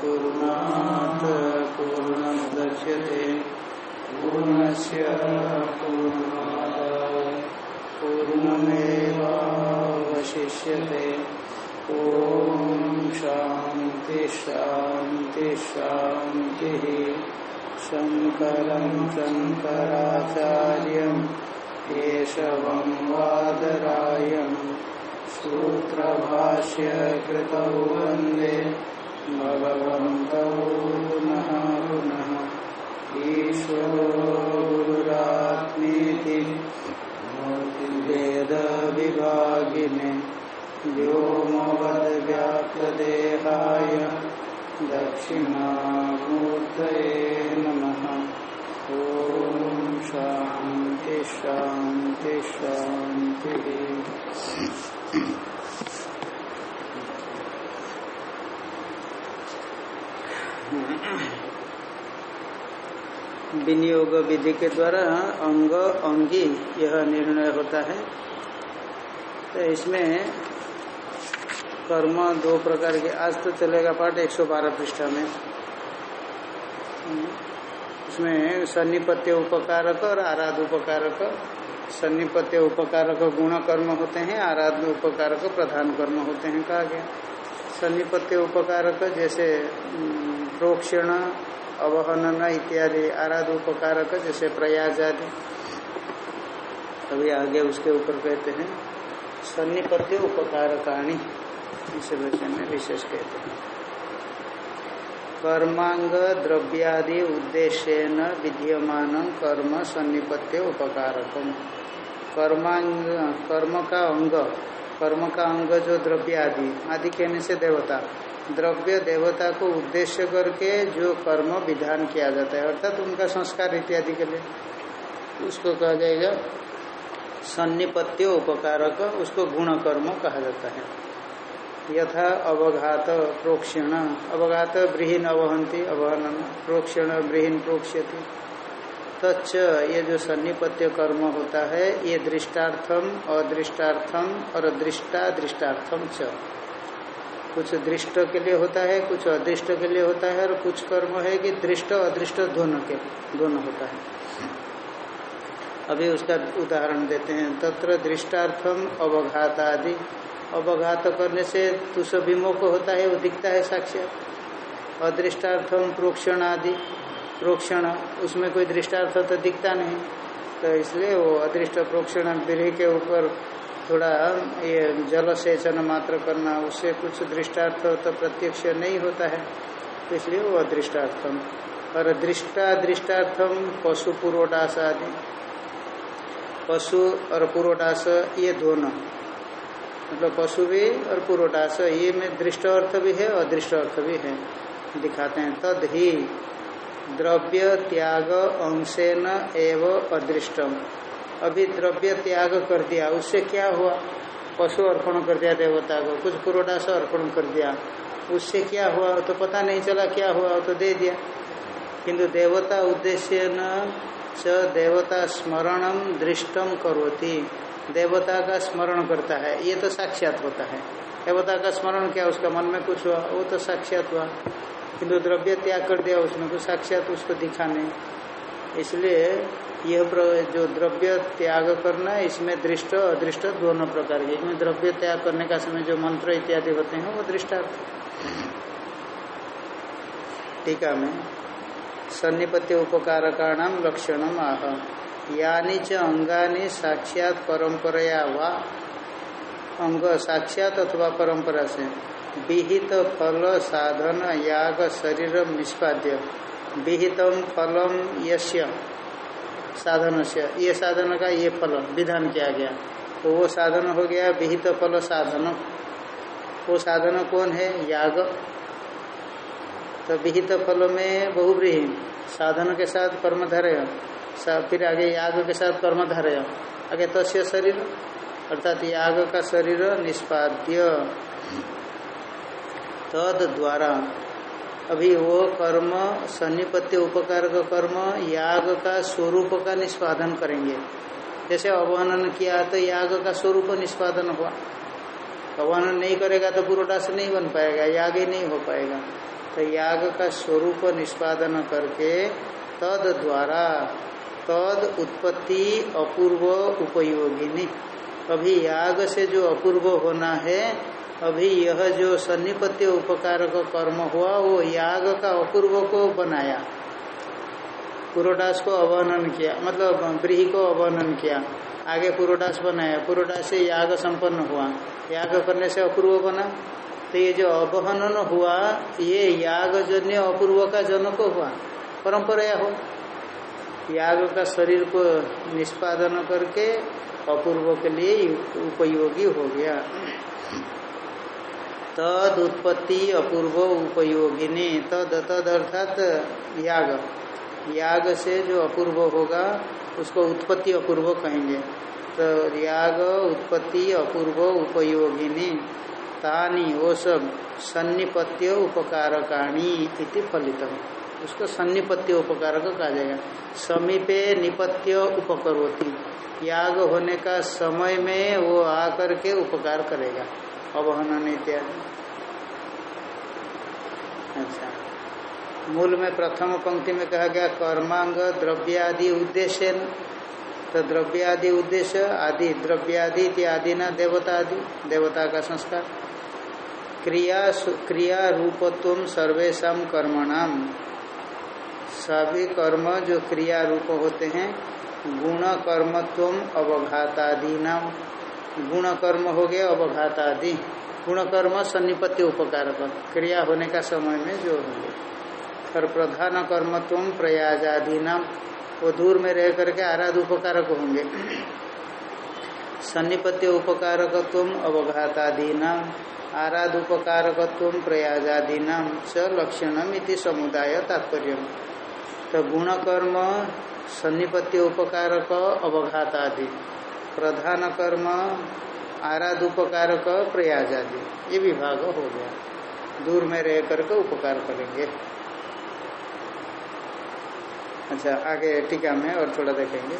पूर्णात् पूर्णमुदच्यते पूर्णस्य पूर्णमादाय पूर्णमेवावशिष्यते। ॐ शान्ति शान्ति शान्तिः। शङ्करं शङ्कराचार्यम् केशवं वादरायम्। सूत्रभाष्य कृतौ वंदे। भगवन्तौ पुनः पुनः ईश्वरो गुरुरात्मेति वेदविभागिने व्योमवद्व्याप्तदेहाय दक्षिणामूर्तये नमः। ॐ शान्ति शान्ति शान्तिः विनियोग विधि के द्वारा अंग, अंगी, यह निर्णय होता है। तो इसमें कर्म दो प्रकार के, आज तो चलेगा पाठ 112 पृष्ठा में। उसमें सन्निपत्य उपकारक और आराध उपकारक। सन्निपत्य उपकारक गुण कर्म होते हैं आराध उपकारक प्रधान कर्म होते हैं कहा गया। सन्निपत्य उपकारक जैसे प्रोक्षण, अवहनन इत्यादि आराध उपकारक जैसे प्रयाज आदि। अभी आगे उसके ऊपर कहते हैं, सन्निपत्य उपकारकाणी, इस विषय में विशेष कहते हैं। कर्मांग द्रव्यादि उद्देश्य न विधीयमान कर्म सन्निपत्य उपकारकम। कर्मांग, कर्म का अंग, कर्म का अंग जो द्रव्य आदि आदि कहने से देवता, द्रव्य देवता को उद्देश्य करके जो कर्म विधान किया जाता है, अर्थात उनका संस्कार इत्यादि के लिए। उसको कहा जाएगा सन्निपत्य उपकारक, उसको गुण कर्म कहा जाता है। यथा अवघात प्रोक्षण। अवघात ब्रीहीन अवहंती अवहनन। प्रोक्षण ब्रीहीन प्रोक्ष्यति। तच्च ये जो सन्निपत्य कर्म होता है, ये दृष्टार्थम, अदृष्टार्थम और दृष्टा दृष्टार्थम च। कुछ दृष्ट के लिए होता है, कुछ अदृष्ट के लिए होता है, और कुछ कर्म है कि दृष्ट, अदृष्ट दोनों के, दोनों होता है। अभी उसका उदाहरण देते हैं। तत्र दृष्टार्थम अवघात आदि अवघात करने से तुष विमोक होता है, वो दिखता है साक्षात। अदृष्टार्थम प्रोक्षण आदि प्रोक्षण, उसमें कोई दृष्टार्थ तो दिखता नहीं। तो इसलिए वो अदृष्ट प्रोक्षण ब्रीही के ऊपर थोड़ा, ये जल सेचन मात्र करना, उससे कुछ दृष्टार्थ तो प्रत्यक्ष नहीं होता है। तो इसलिए वो अदृष्टार्थम। और दृष्टा, दृष्टार्थम पशु पूर्वडास आदि। पशु और पूर्वडास ये दोनों। मतलब पशु भी और पुरोटास ये में दृष्ट अर्थ भी है, अदृष्ट अर्थ भी है। दिखाते हैं, तद ही द्रव्य त्याग अंशेन एव अदृष्टम अभी द्रव्य त्याग कर दिया, उससे क्या हुआ? पशु अर्पण कर दिया, देवता को, कुछ पुरोटास अर्पण कर दिया। उससे क्या हुआ? तो पता नहीं चला क्या हुआ तो दे दिया। किंतु देवता उद्देश्य न देवता स्मरणम दृष्टम करोती। देवता का स्मरण करता है, ये तो साक्षात होता है। देवता का स्मरण क्या, उसका मन में कुछ हुआ? वो तो साक्षात हुआ। किंतु द्रव्य त्याग कर दिया, उसमें कुछ साक्षात उसको दिखा नहीं। इसलिए यह जो द्रव्य त्याग करना, इसमें दृष्ट अदृष्ट दोनों प्रकार के। इसमें द्रव्य त्याग करने का समय जो मंत्र इत्यादि होते हैं, वो दृष्टार्थ। टीका में, सन्निपत्य उपकारकाणाम लक्षणम आह। यानी च अंगानी साक्षात परंपरया वा अंग, साक्षात अथवा परंपरा से। विहित फल साधन याग शरीर निष्पाद्य। विहितम फलम यश्य साधन से। ये साधन का ये फल, विधान किया गया। तो वो साधन हो गया विहित फल साधन। वो साधन कौन है? याग। तो विहित फल में बहुब्रीही साधन के साथ कर्मधारय। फिर आगे याग के साथ कर्मधारय आगे तस्य शरीर, अर्थात याग का शरीर निष्पाद्य। तद द्वारा अभी वो कर्म सन्निपत्य उपकार का कर्म याग का स्वरूप का निष्पादन करेंगे। जैसे अवहनन किया तो याग का स्वरूप निष्पादन हुआ। अवहनन नहीं करेगा तो पुरोडास नहीं बन पाएगा याग ही नहीं हो पाएगा। तो याग का स्वरूप निष्पादन करके तद द्वारा तद उत्पत्ति अपूर्व उपयोगिनी अभी याग से जो अपूर्व होना है, अभी यह जो सन्निपत्य उपकार का कर्म हुआ, वो याग का अपूर्व को बनाया। पुरोडास को अवहनन किया मतलब ब्रीही को अवहनन किया। आगे पुरोडास बनाया, पुरोडास से याग संपन्न हुआ। याग करने से अपूर्व बना। तो ये जो अवहनन हुआ, ये याग जन्य अपूर्व का जनक हुआ। परंपरा हो। याग का शरीर को निष्पादन करके अपूर्व के लिए उपयोगी हो गया। तद उत्पत्ति अपूर्व उपयोगिनी। तद तद अर्थात याग। याग से जो अपूर्व होगा, उसको उत्पत्ति अपूर्व कहेंगे। तो याग, उत्पत्ति अपूर्व, उपयोगिनी। तानी वो सब सन्निपत्य उपकारकाणी इति उसको सन्निपत्य उपकारक कहा जाएगा? समीपे निपत्य उपकरोती। याग होने का समय में वो आकर के उपकार करेगा। अवहनन इत्यादि अच्छा। मूल में प्रथम पंक्ति में कहा गया, कर्मांग, द्रव्यादि उद्देश्य। तो द्रव्यादि उद्देश्य, आदि, द्रव्यादि इत्यादि ना देवता आदि, देवता का संस्कार। क्रिया क्रिया रूपत्व सर्वेशा कर्मणाम सभी कर्म जो क्रिया रूप होते हैं गुण कर्मत्व अवघातादि नाम गुण कर्म हो गया अवघातादि। गुण कर्म सन्निपत्ति उपकार क्रिया होने का समय में जो होंगे और प्रधान कर्मत्व प्रयाजादि नाम वो दूर में रह करके आराध उपकारक होंगे। सन्निपत्य उपकारकत्व अवघातादि नाम आराध उपकारकत्व प्रयाजादि नाम च लक्षणम इति समुदाय तात्पर्य तो गुण कर्म उपकारक, अवघातादि। प्रधान कर्म आराध उपकारक प्रयाजादि ये विभाग हो गया। दूर में रह करके उपकार करेंगे। अच्छा आगे टीका में और थोड़ा देखेंगे।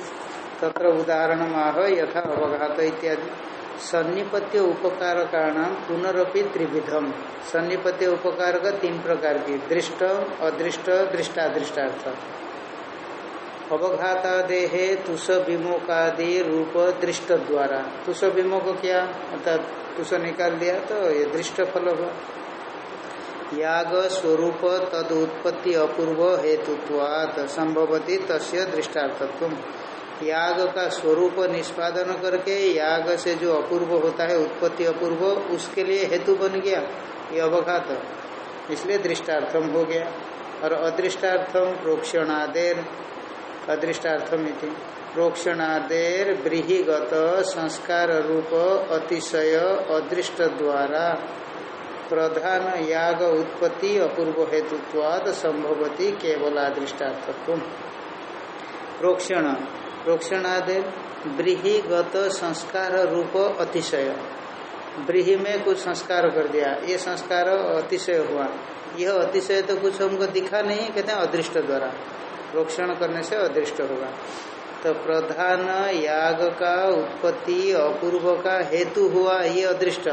तत्र उदाहरण आह यथा अवघात इत्यादि। सन्निपत्य उपकार का नाम पुनरअपि त्रिविधम। सन्निपत्य उपकार का तीन प्रकार की, दृष्ट, अदृष्ट, दृष्टादृष्टार्थ। अवघाता देहे तुष विमोकादि रूप दृष्ट द्वारा। तुष विमोक क्या? अर्थात तुष निकाल दिया तो ये दृष्ट फल हुआ याग स्वरूप तद उत्पत्ति अपूर्व हेतुत्वात, संभवती तस्य दृष्टार्थत्व याग का स्वरूप निष्पादन करके याग से जो अपूर्व होता है, उत्पत्ति अपूर्व, उसके लिए हेतु बन गया, ये अवघात। इसलिए दृष्टार्थम हो गया। और अदृष्टार्थम प्रोक्षणादेर, अदृष्टार्थम इति। प्रोक्षणादेर ब्रीहिगत संस्कार रूप अतिशय अदृष्ट द्वारा। प्रधान याग उत्पत्ति अपूर्व हेतुत्वाद संभवती केवल अदृष्टार्थत्व प्रोक्षण। प्रोक्षणादि ब्रीहिगत संस्कार रूप अतिशय। ब्रीहि में कुछ संस्कार कर दिया। ये संस्कार अतिशय हुआ। यह अतिशय तो कुछ हमको दिखा नहीं, कहते हैं अदृष्ट द्वारा। प्रोक्षण करने से अदृष्ट होगा। तो प्रधान याग का उत्पत्ति अपूर्व का हेतु हुआ ये अदृष्ट।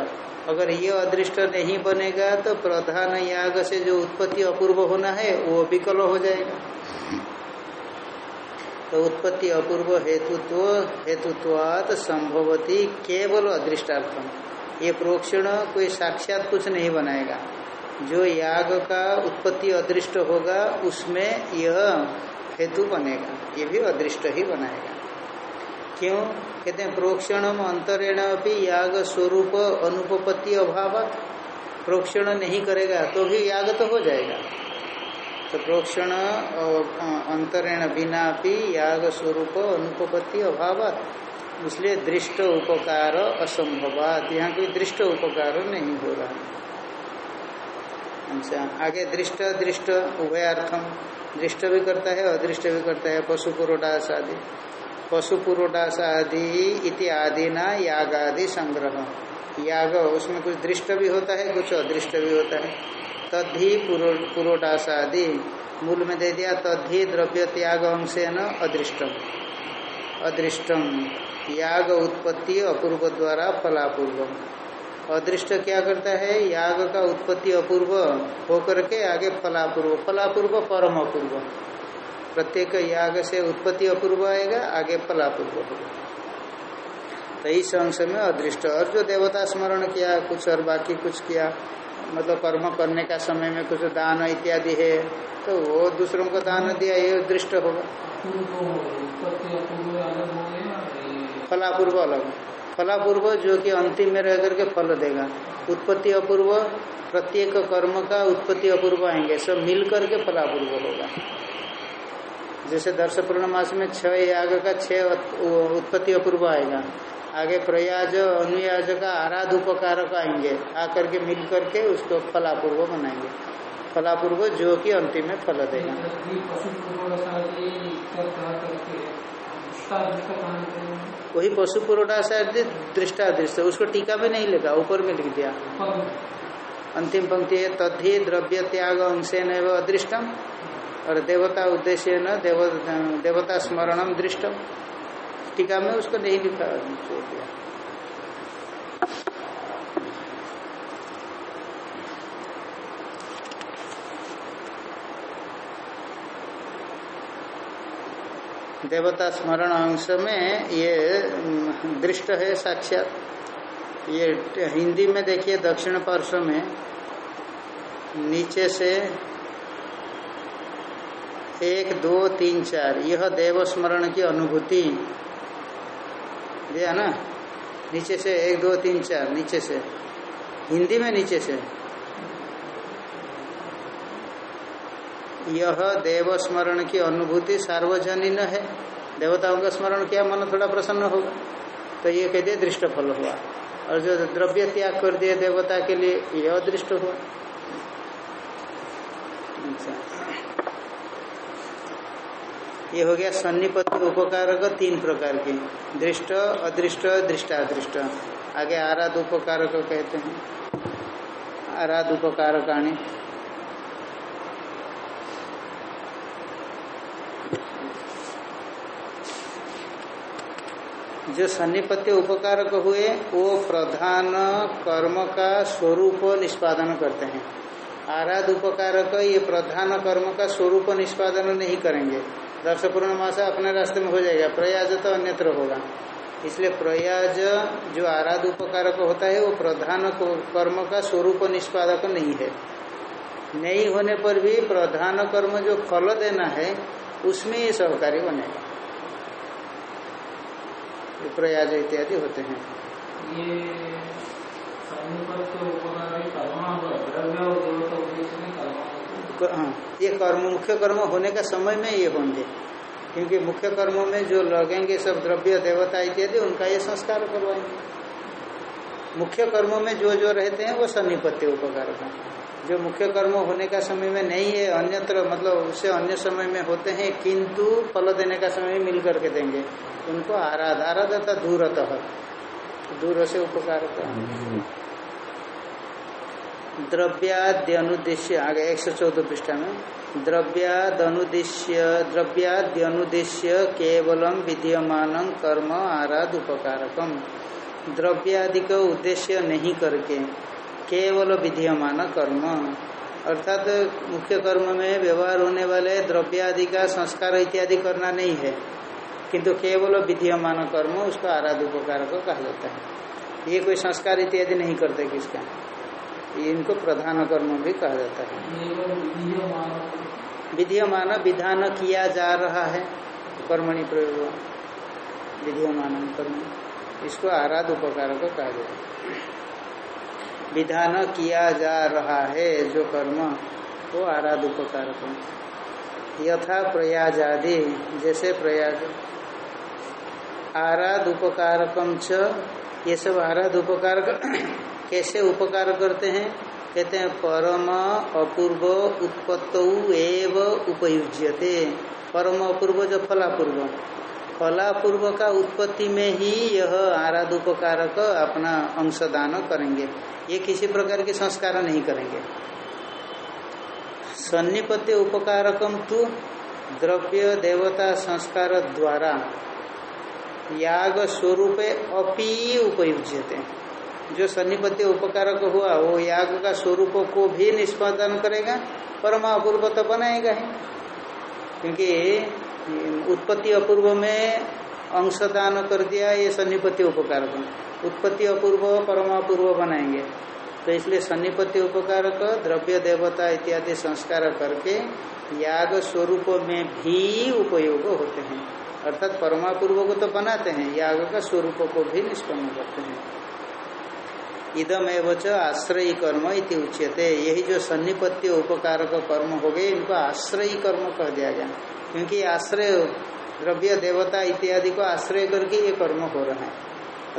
अगर ये अदृष्ट नहीं बनेगा तो प्रधान याग से जो उत्पत्ति अपूर्व होना है, वो विकल हो जाएगा। तो उत्पत्ति अपूर्व हेतुत्व, हेतुत्वात संभवती केवल अदृष्टार्थम ये प्रोक्षण कोई साक्षात कुछ नहीं बनाएगा। जो याग का उत्पत्ति अदृष्ट होगा, उसमें यह हेतु बनेगा। ये भी अदृष्ट ही बनाएगा। क्यों? कहते हैं, प्रोक्षणम अंतरेण भी याग स्वरूप अनुपपत्ति अभाव प्रोक्षण नहीं करेगा तो भी याग तो हो जाएगा। तो प्रोक्षण अंतरेण बिना भी याग स्वरूप अनुपपत्ति अभाव इसलिए दृष्ट उपकार असंभवात। यहाँ कोई दृष्ट उपकार नहीं हो रहा अच्छा आगे दृष्ट दृष्ट, उभयार्थम। दृष्ट भी करता है, अदृष्ट भी करता है पशु पुरोडास आदि। पशु पुरोडास आदि इति आदि ना याग आदि संग्रह। याग, उसमें कुछ दृष्ट भी होता है, कुछ अदृष्ट भी होता है। तद्धि पुरोडास आदि मूल में दे दिया, तद्धि द्रव्य त्याग अंश न अदृष्टम। अदृष्टम, याग उत्पत्ति अपूर्व द्वारा फलापूर्व अदृष्ट क्या करता है? याग का उत्पत्ति अपूर्व होकर के आगे फलापूर्व। फलापूर्व परम अपूर्व। प्रत्येक याग से उत्पत्ति अपूर्व आएगा, आगे फलापूर्व होगा। तो इस अंश में अदृष्ट। और जो देवता स्मरण किया, कुछ और बाकी कुछ किया मतलब कर्म करने का समय में कुछ दान इत्यादि है तो वो दूसरों को दान दिया, ये दृष्ट होगा। फलापूर्व अलग। फलापूर्व जो कि अंतिम में रह करके फल देगा। उत्पत्ति अपूर्व, प्रत्येक कर्म का उत्पत्ति अपूर्व आएँगे, सब मिल करके फलापूर्व होगा। जैसे दर्श पूर्णमास में छह याग का छह उत्पत्ति अपूर्व आएगा। आगे प्रयाज अनुयाज का आराध उपकारक आएँगे। आकर के मिल करके उसको फलापूर्व बनाएँगे फलापूर्व जो कि अंतिम में फल देगा। वही पशु से दृष्टा दृष्ट उसको टीका में नहीं लिखा ऊपर में लिख दिया। अंतिम पंक्ति है तद्धि द्रव्य त्याग अंशे न अदृष्टम। और देवता उद्देश्य न देव, देवता स्मरणम दृष्टम। टीका में उसको नहीं लिखा दिया। देवता स्मरण अंश में ये दृष्ट है साक्षात। ये हिंदी में देखिए, दक्षिण पार्श्व में, नीचे से एक, दो, तीन, चार, यह देव स्मरण की अनुभूति। दिया ना? नीचे से एक, दो, तीन, चार, नीचे से। हिंदी में नीचे से। यह देव स्मरण की अनुभूति सार्वजनिक है। देवताओं का स्मरण किया, मन थोड़ा प्रसन्न होगा। तो ये कहते दृष्ट फल हुआ। और जो द्रव्य त्याग कर दिए देवता के लिए, यह दृष्ट हुआ। अच्छा। ये हो गया सन्निपत्ति उपकार का तीन प्रकार के। दृष्ट, अदृष्ट, दृष्टादृष्ट। आगे आराध उपकार को कहते हैं। आराध उपकारकाणी जो सन्निपत्य उपकारक हुए, वो प्रधान कर्म का स्वरूप निष्पादन करते हैं। आराध उपकारक ये प्रधान कर्म का स्वरूप निष्पादन नहीं करेंगे। दर्श पूर्णमास अपने रास्ते में हो जाएगा। प्रयाज तो अन्यत्र होगा। इसलिए प्रयाज जो आराध उपकारक होता है, वो प्रधान कर्म का स्वरूप निष्पादक नहीं है। नहीं होने पर भी प्रधान कर्म जो फल देना है, उसमें ये सहकारी बनेगा। प्रयाज इत्यादि होते हैं। ये ये कर्म, मुख्य कर्म होने का समय में ये होंगे। क्योंकि मुख्य कर्मों में जो लगेंगे सब द्रव्य, देवता इत्यादि, उनका ये संस्कार करवाएँगे। मुख्य कर्मों में जो जो रहते हैं, वो सन्निपत्य उपकार का। जो मुख्य कर्म होने का समय में नहीं है, अन्यत्र मतलब उससे अन्य समय में होते हैं, किंतु फल देने का समय में मिल करके देंगे। उनको आराध आराध दूरतः, दूर से उपकार का। द्रव्याद्यनुदेश्य, आगे एक सौ चौदह पृष्ठा में, द्रव्यादनुदेश्य, द्रव्याद्यनुदेश्य केवलम विद्यमान कर्म आराध उपकारकम द्रव्यादि का उद्देश्य नहीं करके, केवल विद्यमान कर्म। अर्थात तो मुख्य कर्म में व्यवहार होने वाले द्रव्यादि का संस्कार इत्यादि करना नहीं है, किंतु केवल विद्यमान कर्म उसका आराध उपकार को कहा जाता है। ये कोई संस्कार इत्यादि नहीं करते किसका? इनको प्रधान कर्म भी कहा जाता है। विधियमान विधान किया जा रहा है, कर्मणि प्रयोग, विधियमान कर्म, इसको आराध उपकार को कहा जाता है। विधान किया जा रहा है, जो कर्म, वो आराध उपकार यथा प्रयाज आदि जैसे प्रयाज आराध उपकारकम च, ये सब आराध उपकारक कैसे उपकार करते हैं? कहते हैं, परम अपूर्व उत्पत्त एव उपयुज्यते। परम अपूर्व जो फलापूर्व। फलापूर्व का उत्पत्ति में ही यह आराध उपकारक अपना अंशदान करेंगे। ये किसी प्रकार के संस्कार नहीं करेंगे। सन्निपत्य उपकारकम तो द्रव्य देवता संस्कार द्वारा याग स्वरूप अपी उपयुज्यते। जो सन्निपत्य उपकारक हुआ, वो याग का स्वरूप को भी निष्पादन करेगा, परमा अपूर्व तो बनाएगा ही। क्योंकि उत्पत्ति अपूर्व में अंशदान कर दिया, ये सन्निपत्ति उपकारक उत्पत्ति अपूर्व परमापूर्व बनाएँगे। तो इसलिए सन्निपत्ति उपकारक, द्रव्य देवता इत्यादि संस्कार करके याग स्वरूप में भी उपयोग होते हैं। अर्थात परमापूर्व को तो बनाते हैं, याग का स्वरूप को भी निष्पन्न करते हैं। इदम एवं आश्रयी कर्म इति उच्यते। यही जो सन्निपत्य उपकार कर्म हो गए, इनको आश्रयी कर्म कह दिया गया। क्योंकि आश्रय, द्रव्य, देवता इत्यादि को आश्रय करके ये कर्म हो रहे हैं।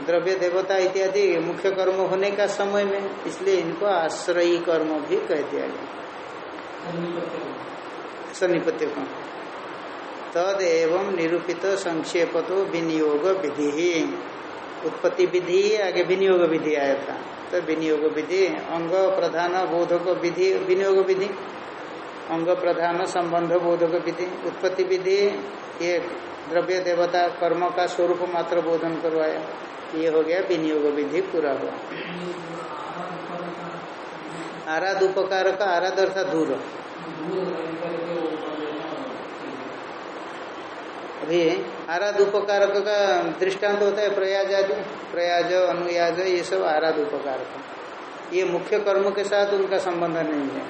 द्रव्य, देवता इत्यादि मुख्य कर्म होने का समय में, इसलिए इनको आश्रयी कर्म भी कह दिया गया। सन्निपत्य कर्म। तद एवं निरूपित संक्षेप तो विनियोग विधि। उत्पत्ति विधि, आगे विनियोग विधि आया था। तो विनियोग विधि, अंग प्रधान बोधक विधि, विनियोग विधि। अंग प्रधान संबंध बोधक विधि, उत्पत्ति विधि, ये द्रव्य देवता कर्म का स्वरूप मात्र बोधन करवाया। ये हो गया विनियोग विधि पूरा हुआ। आराध उपकार का आराध अर्थात दूर। अभी आराध उपकारक का दृष्टांत होता है प्रयाज आदि प्रयाज अनुयाज, ये सब आराध उपकारक ये मुख्य कर्म के साथ उनका संबंध नहीं है।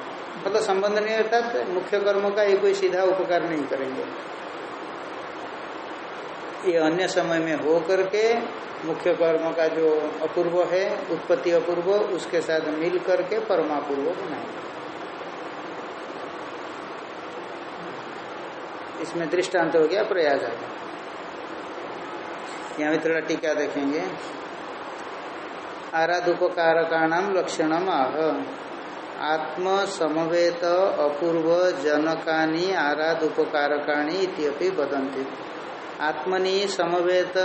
मतलब संबंध नहीं अर्थात मुख्य कर्म का ये कोई सीधा उपकार नहीं करेंगे। ये अन्य समय में हो करके मुख्य कर्म का जो अपूर्व है, उत्पत्ति अपूर्व, उसके साथ मिल करके परमापूर्व बनाएँगे। इसमें दृष्टांत हो गया प्रयाग यहाँ भी थोड़ा टीका देखेंगे। आराधुपकारकाणाम लक्षणम आह। आत्म समवेत अपूर्व जनकानी आराधुपकारकाणी इत्यपि बदंती आत्मनि समवेत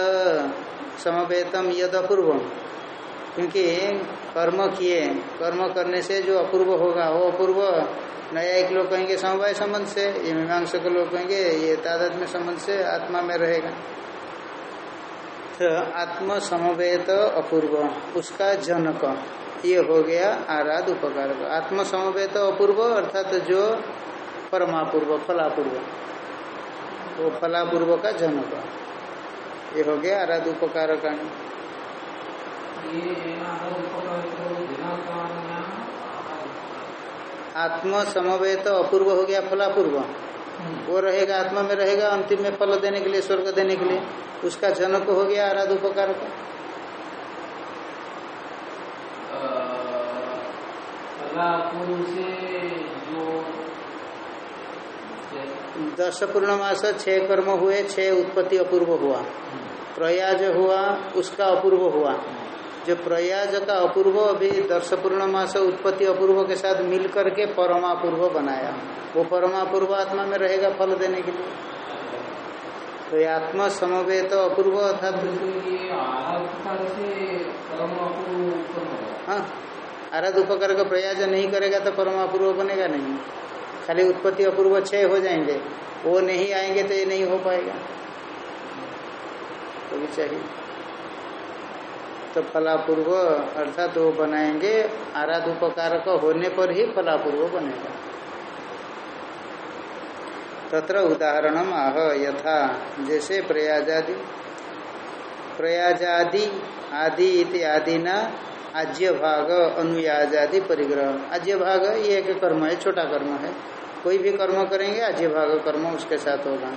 समवेतम यद अपूर्व क्योंकि कर्म किए। कर्म करने से जो अपूर्व होगा, वो अपूर्व। नया एक लोग कहेंगे, समवाय संबंध से, ये मीमांसा लोग कहेंगे, ये तादाद में संबंध से आत्मा में रहेगा। तो आत्म समवेत अपूर्व, उसका जनक, ये हो गया आराध उपकार। आत्म समवेत अपूर्व, अर्थात तो जो परमापूर्व, फलापूर्व, वो फलापूर्व का जनक। ये हो गया आराध उपकार का। आत्म समवेत अपूर्व हो गया फलापूर्व। वो रहेगा आत्मा में रहेगा, अंतिम में फल देने के लिए, स्वर्ग देने के लिए। उसका जनक हो गया आराध उपकार का। दस पूर्णमास, छह कर्म हुए, छह उत्पत्ति अपूर्व हुआ। प्रयाज हुआ, उसका अपूर्व हुआ। जो प्रयाज का अपूर्व अभी दर्श पूर्णमास उत्पत्ति अपूर्व के साथ मिल करके परमापूर्व बनाया। वो परमापूर्व आत्मा में रहेगा फल देने के लिए। तो ये आत्मा समवेत तो अपूर्व अर्थात हाँ। आराध उपकार का प्रयाज नहीं करेगा तो परमापूर्व बनेगा नहीं। खाली उत्पत्ति अपूर्व छह हो जाएँगे। वो नहीं आएँगे तो ये नहीं हो पाएगा। तो भी चाहिए। तो फलापूर्व अर्थात वो बनाएँगे आराध उपकार होने पर ही फलापूर्व बनेगा। तत्र उदाहरण आह यथा, जैसे प्रयाजादि। प्रयाजादि, आदि इत्यादि न आज्य भाग अनुयाजादि परिग्रह। आज्य भाग ये एक कर्म है, छोटा कर्म है। कोई भी कर्म करेंगे आज्य भाग कर्म उसके साथ होगा।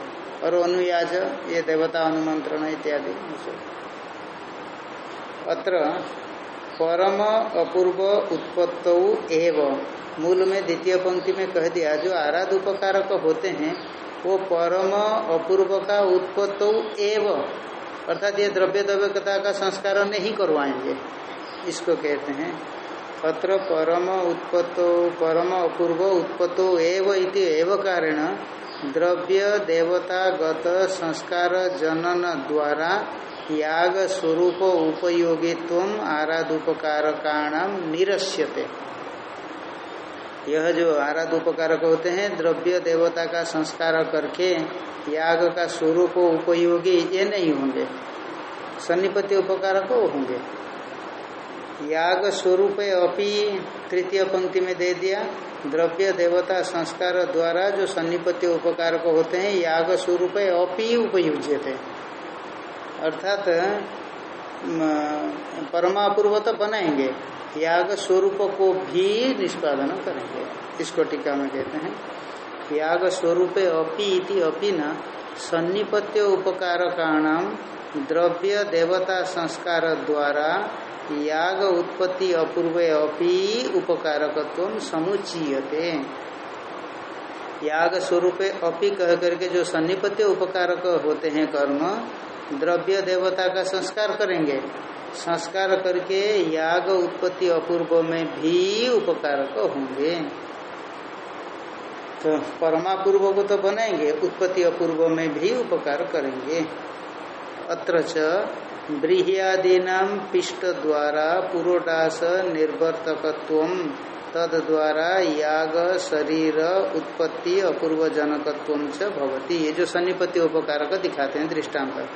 और अनुयाज, ये देवता अनुमंत्रण इत्यादि। अत्र परम अपूर्व उत्पत्त एव मूल में द्वितीय पंक्ति में कह दिया जो आराध उपकारक होते हैं वो परम अपूर्व का उत्पत्त एव अर्थात ये द्रव्य द्रव्यता का संस्कार नहीं करवाएंगे इसको कहते हैं अत्र परम उत्पत्तो परम अपूर्व उत्पत्तो एव इति एव कारण द्रव्य देवता गत संस्कार जनन द्वारा याग स्वरूप उपयोगित्व आराधुपकारकाणाम निरस्यते। यह जो आराध उपकारक होते हैं, द्रव्य देवता का संस्कार करके याग का स्वरूप उपयोगी ये नहीं होंगे। सन्निपत्ति उपकारक होंगे। याग स्वरूप अपी तृतीय पंक्ति में दे दिया, द्रव्य देवता संस्कार द्वारा जो सन्निपत्य उपकार को होते हैं, याग स्वरूप अपी उपयुज्य थे अर्थात परमापूर्व तो बनाएँगे। याग स्वरूप को भी निष्पादन करेंगे। इसको टीका में कहते हैं। याग स्वरूप अपी इति अपी न, सन्निपत्य उपकारकाणाम द्रव्य देवता संस्कार द्वारा याग उत्पत्ति अपूर्व अपी उपकारकत्व समुचीयते याग स्वरूप अपी कह करके जो सन्निपत्य उपकारक होते हैं कर्म द्रव्य देवता का संस्कार करेंगे। संस्कार करके याग उत्पत्ति अपूर्व में भी उपकारक होंगे। तो परमापूर्व को तो बनाएँगे उत्पत्ति अपूर्व में भी उपकार करेंगे। अत्र ब्रीहियादीना पिष्ट द्वारा पुरोडास निर्वर्तकत्व तद द्वारा याग, शरीर, उत्पत्ति अपूर्व जनकत्व भवती। ये जो सन्निपत्ति उपकार का दिखाते हैं दृष्टांत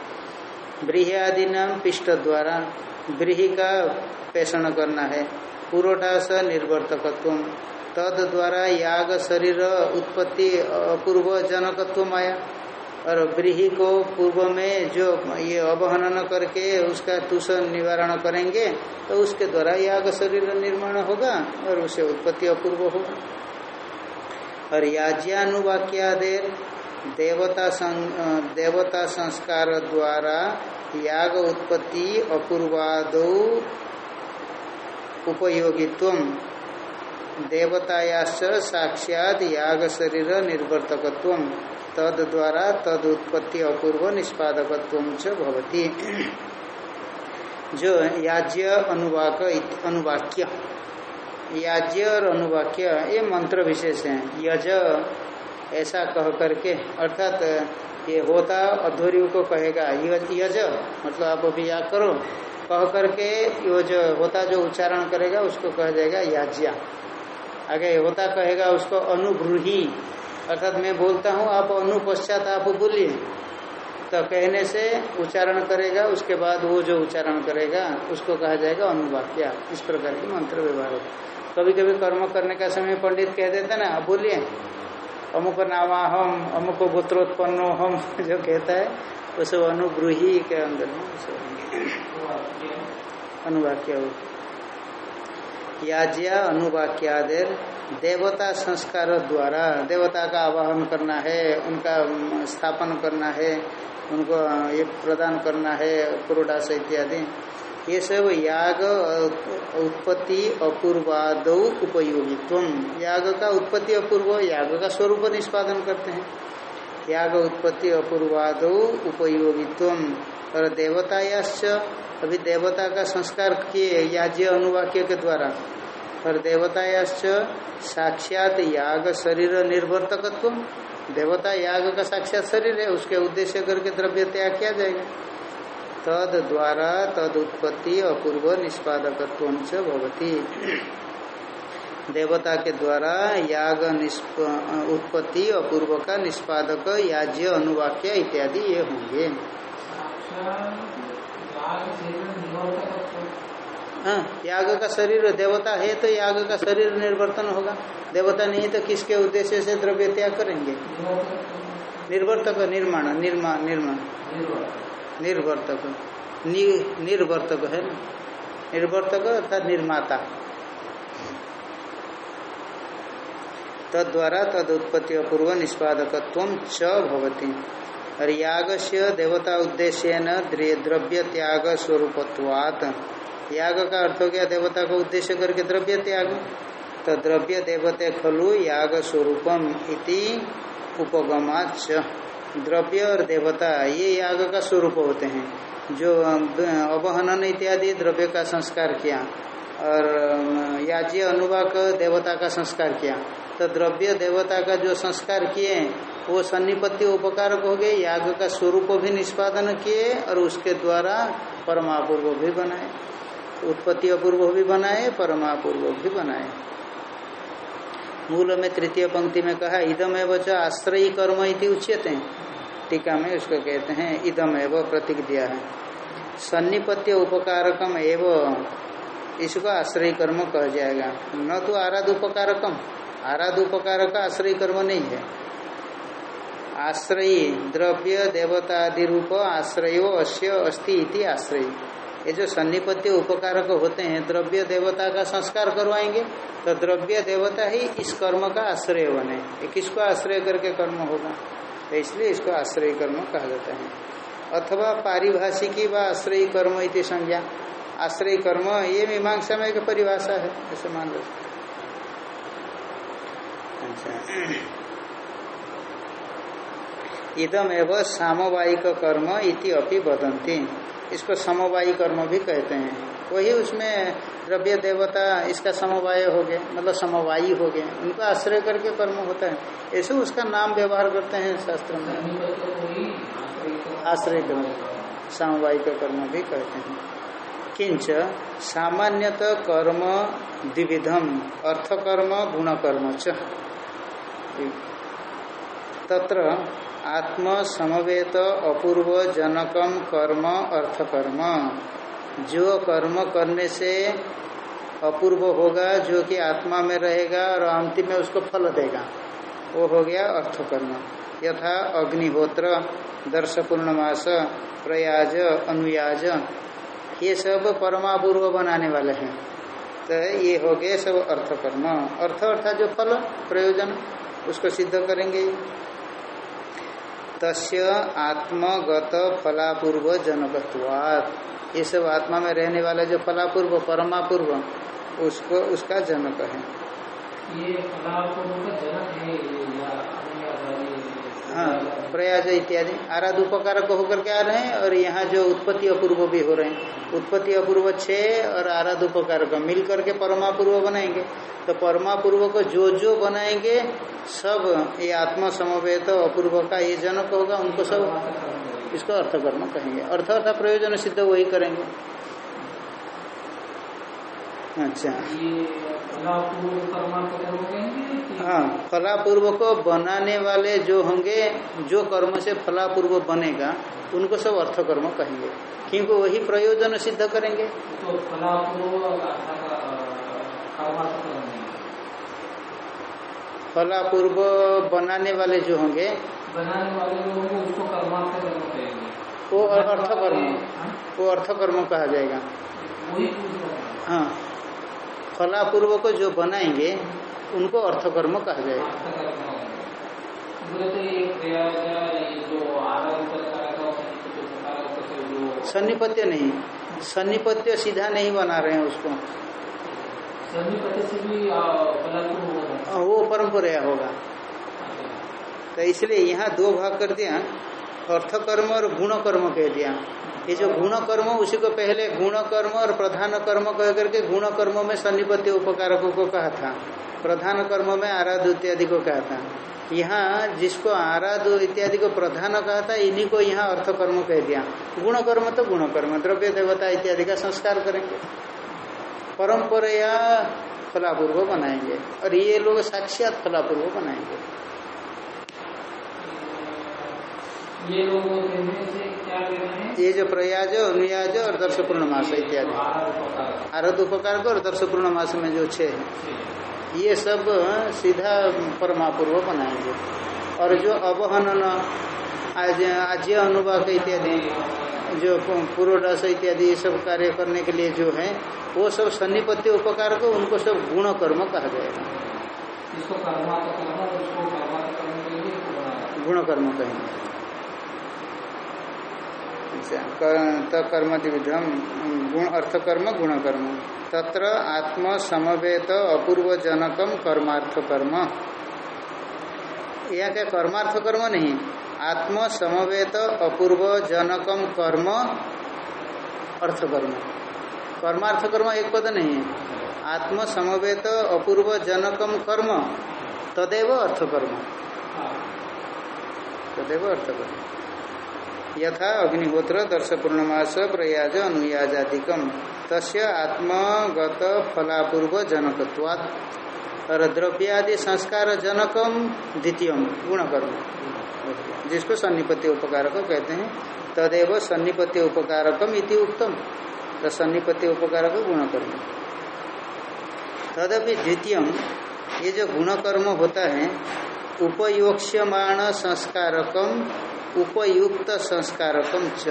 ब्रीहियादीना पिष्ट द्वारा ब्रीही का पेषण करना है। पुरोडास निर्वर्तकत्व। तद द्वारा याग, शरीर, उत्पत्ति अपूर्व जनकत्व आया और ब्रीही को पूर्व में जो ये अवहनन करके उसका तुष निवारण करेंगे तो उसके द्वारा याग शरीर निर्माण होगा और उसे उत्पत्ति अपूर्व होगा। और याज्ञानुवाक्यादेर देवता सं, देवता संस्कार द्वारा याग उत्पत्ति अपूर्वाद उपयोगित्व देवतायाश्च साक्षात याग शरीर निर्वर्तकत्व तद द्वारा तद उत्पत्ति अपूर्व निष्पादकत्व भवती। जो याज्य अनुवाक अनुवाक्य। याज्य और अनुवाक्य ये मंत्र विशेष है। यज ऐसा कह करके, अर्थात ये होता अध्वर्यु को कहेगा। यज मतलब आप अभी याद करो। कह करके यो जो होता, जो उच्चारण करेगा, उसको कह जाएगा याज्ञा आगे होता कहेगा उसको अनुग्रही अर्थात मैं बोलता हूँ आप अनुपश्चात आप बोलिए। तो कहने से उच्चारण करेगा उसके बाद वो जो उच्चारण करेगा उसको कहा जाएगा अनुवाक्या। इस प्रकार की मंत्र व्यवहार होगा कभी कभी कर्म करने का समय पंडित कह देते ना आप बोलिए। अमुक नामा हम अमुक गोत्रोत्पन्नो हम जो कहता है वो सब अनुग्रही के अंदर में अनुवाक्य। हो। याज्ञा अनुवाक्यादेर देवता संस्कार द्वारा देवता का आवाहन करना है, उनका स्थापन करना है, उनको ये प्रदान करना है पुरोडास इत्यादि। ये सब याग उत्पत्ति अपूर्वाद उपयोगित्व। याग का उत्पत्ति अपूर्व, याग का स्वरूप निष्पादन करते हैं। याग उत्पत्ति अपूर्वाद उपयोगित्व। और देवतायाश्च, अभी देवता का संस्कार किए याज्ञ अनुवाक्य के द्वारा। और देवतायाश्च, साक्षात याग शरीर निर्वर्तकत्व। देवता याग का साक्षात शरीर है, उसके उद्देश्य करके द्रव्य त्याग किया जाएगा। तद द्वारा तद उत्पत्ति अपूर्व निष्पादकत्व भवती। देवता के द्वारा याग उत्पत्ति अपूर्व का निष्पादक, याज्य अनुवाक्य इत्यादि ये होंगे। हाँ याग का शरीर देवता है तो याग का शरीर निर्वर्तन होगा। देवता नहीं तो किसके उद्देश्य से द्रव्य त्याग करेंगे? निर्वर्तक, निर्माण निर्माण निर्माण। निर्वर्तक। निर्वर्तक है ना? निर्वर्तक अर्थात निर्माता। तद्वारा तद उत्पत्ति अपूर्व निष्पादकत्व च भवती। और याग से देवता उद्देश्य न द्रव्य त्याग स्वरूपत्वात्। याग का अर्थ हो गया देवता को उद्देश्य करके द्रव्य त्याग तो द्रव्य देवते खलु याग स्वरूपम इति उपगमाच द्रव्य और देवता, ये याग का स्वरूप होते हैं। जो अवहनन इत्यादि द्रव्य का संस्कार किया और याज्य अनुवाक देवता का संस्कार किया। तो द्रव्य देवता का जो संस्कार किए वो सन्निपत्ति उपकारक हो गए, याग का स्वरूप भी निष्पादन किए और उसके द्वारा परमापूर्व भी बनाए। उत्पत्ति अपूर्व भी बनाए, परमापूर्व भी बनाए। मूल में तृतीय पंक्ति में कहा इदम एव एवं आश्रयी कर्म इति उच्यते। टीका में उसको कहते हैं इदम एवं प्रतीक दिया है सन्निपत्य उपकारकम एवं, इसको आश्रय कर्म कह जाएगा। न तो आराध उपकारकम। आराध उपकार का आश्रय कर्म नहीं है। आश्रयी द्रव्य देवता आदि रूप आश्रयो अश्य अस्ति इति आश्रयी। ये जो सन्निपत्य उपकारक होते हैं, द्रव्य देवता का संस्कार करवाएँगे तो द्रव्य देवता ही इस कर्म का आश्रय बने। किसको आश्रय करके कर्म होगा? तो इसलिए इसको आश्रय कर्म कहा जाता है। अथवा पारिभाषिकी व आश्रय कर्म इति संज्ञा। आश्रय कर्म, ये मीमांसा में एक परिभाषा है, ऐसे मान लो। अच्छा। इदम एवं सामवायिक कर्म इति अपि बदंती इसको समवायी कर्म भी कहते हैं। वही उसमें द्रव्य देवता इसका समवाय हो गए मतलब समवायी हो गए उनका आश्रय करके कर्म होता है। ऐसे उसका नाम व्यवहार करते हैं शास्त्र में। आश्रय कर्म सामवायिक कर्म भी कहते हैं। किंच, सामान्यतः कर्म द्विविधम, अर्थकर्म, गुणकर्म च। तत्र आत्म समवेत अपूर्व जनकम कर्म, अर्थकर्म। जो कर्म करने से अपूर्व होगा, जो कि आत्मा में रहेगा और अंतिम में उसको फल देगा, वो हो गया अर्थकर्म। यथा अग्निहोत्र दर्श पूर्णमास प्रयाज, अनुयाज, ये सब परमापूर्व बनाने वाले हैं। तो ये हो गए सब अर्थकर्म। अर्थ अर्थात जो फल, प्रयोजन, उसको सिद्ध करेंगे। तस्य आत्मगत फलापूर्व जनकत्वात् ये सब आत्मा में रहने वाला जो फलापूर्व, परमापूर्व, उसको, उसका जनक है। ये फलापूर्व जनक है हाँ प्रयाज इत्यादि। आराध उपकार होकर के आ रहे हैं? और यहाँ जो उत्पत्ति अपूर्व भी हो रहे हैं। उत्पत्ति अपूर्व छः और आराध उपकार का मिल करके परमापूर्व बनाएँगे। तो परमापूर्व को जो जो बनाएँगे, सब ये आत्मा समवेत अपूर्व का ये जनक होगा, उनको सब इसको अर्थ अर्थकर्म कहेंगे। अर्थ अर्थात प्रयोजन सिद्ध वही करेंगे। अच्छा। हाँ फलापूर्व को बनाने वाले जो होंगे जो कर्म से फलापूर्व बनेगा उनको सब अर्थकर्म कहेंगे। क्योंकि वही प्रयोजन सिद्ध करेंगे। तो फलापूर्व बनाने वाले जो होंगे बनाने वाले उसको कर्मार्थ कर्म कहेंगे। वो अर्थकर्म। वो अर्थकर्म कहा जाएगा। वही हाँ फलापूर्व को जो बनाएँगे, उनको अर्थकर्म कहा जाएगा सन्निपत्य नहीं। सन्निपत्य सीधा नहीं बना रहे हैं उसको। से वो परंपरा होगा। तो इसलिए यहाँ दो भाग कर दिया। अर्थ कर्म और गुण कर्म कह दिया। ये जो गुण कर्म उसी को पहले गुण कर्म और प्रधान कर्म कह करके गुण कर्म में सन्निपत्य उपकारकों को कहा था। प्रधान कर्म में आराध इत्यादि को कहा था। यहाँ जिसको आराध इत्यादि को प्रधान कहा था, इन्हीं को यहाँ अर्थ कर्म कह दिया। गुण कर्म तो गुण कर्म द्रव्य देवता इत्यादि का संस्कार करेंगे। परंपरा फलापूर्व बनाएँगे और ये लोग साक्षात फलापूर्व बनाएँगे। ये लोग से क्या ये जो प्रयाज अनुयाज और दर्श पूर्णमास इत्यादि। आरत उपकार। और दर्श पूर्णमास में जो छह है ये सब सीधा परमापूर्व बनाएँगे। और जो अवहनन आज आज अनुवाक इत्यादि जो पूर्वदास इत्यादि ये सब कार्य करने के लिए जो है वो सब सन्निपत्ति उपकार को उनको सब गुण कर्म कहा जाएगा। गुण कर्म कहेंगे। तो कर्म द्विविधम गुण अर्थ कर्म गुण कर्म तत्र आत्म समवेत अपूर्व जनकम कर्मार्थ कर्म यह क्या कर्मार्थ कर्म नहीं? आत्म समवेत अपूर्व जनकम कर्म अर्थ कर्म कर्मार्थ कर्म एक पद नहीं है। आत्म समवेत अपूर्व जनकम कर्म तदेव अर्थ कर्म तदेव अर्थ कर्म यथा अग्निहोत्र दर्श पूर्णमास प्रयाज अनुयाजादिकम। तस्य आत्मगत फलापूर्व जनकत्वात् और द्रव्यादि संस्कार जनकम द्वितीय गुणकर्म। जिसको सन्निपत्ति उपकारक कहते हैं, तदेव सन्निपत्ति उपकारकम इति उत्तम तो सन्निपत्ति उपकारक गुणकर्म। तदपि द्वितीयम, ये जो गुण कर्म होता है, उपयोक्ष्यमाण संस्कारकम उपयुक्त संस्कारकम च।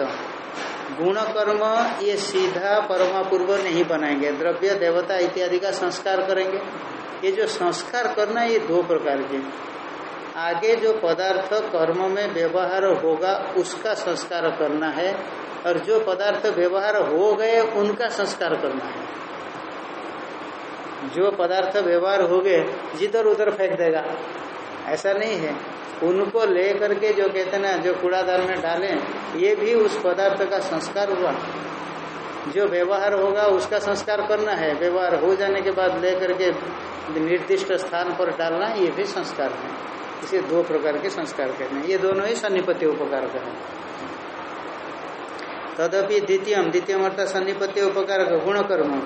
गुण कर्म ये सीधा परमा पूर्व नहीं बनाएँगे। द्रव्य, देवता इत्यादि का संस्कार करेंगे। ये जो संस्कार करना ये दो प्रकार के आगे जो पदार्थ कर्म में व्यवहार होगा, उसका संस्कार करना है। और जो पदार्थ व्यवहार हो गए, उनका संस्कार करना है। जो पदार्थ व्यवहार हो गए, जिधर उधर फेंक देगा। ऐसा नहीं है। उनको ले करके जो कहते ना, जो कूड़ादार में डालें, ये भी उस पदार्थ का संस्कार हुआ। जो व्यवहार होगा, उसका संस्कार करना है। व्यवहार हो जाने के बाद ले करके निर्दिष्ट स्थान पर डालना, ये भी संस्कार है। इसे दो प्रकार के संस्कार कहते हैं। ये दोनों ही सन्निपत्य उपकार का तदपि द्वितीय द्वितीय अर्थात सन्निपत्य उपकार गुण कर्म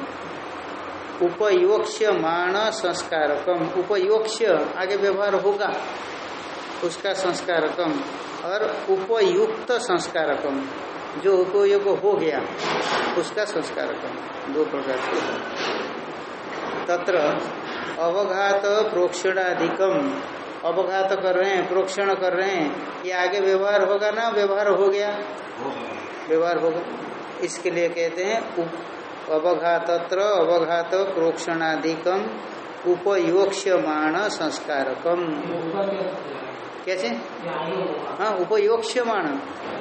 उपयोक्ष्यमाण संस्कारकम। उपयोक्ष्य आगे व्यवहार होगा। उसका संस्कारकम और उपयुक्त संस्कारकम जो उपयोग हो गया उसका संस्कारकम दो प्रकार के तत्र अवघात प्रोक्षणाधिकम अवघात कर रहे हैं प्रोक्षण कर रहे हैं ये आगे व्यवहार होगा ना व्यवहार हो गया? व्यवहार होगा। इसके लिए कहते हैं अवघातत्र अवघात प्रोक्षणादिकम उपयोक्ष्यमाण संस्कारकम। कैसे? हाँ उपयोक्ष्यमाण।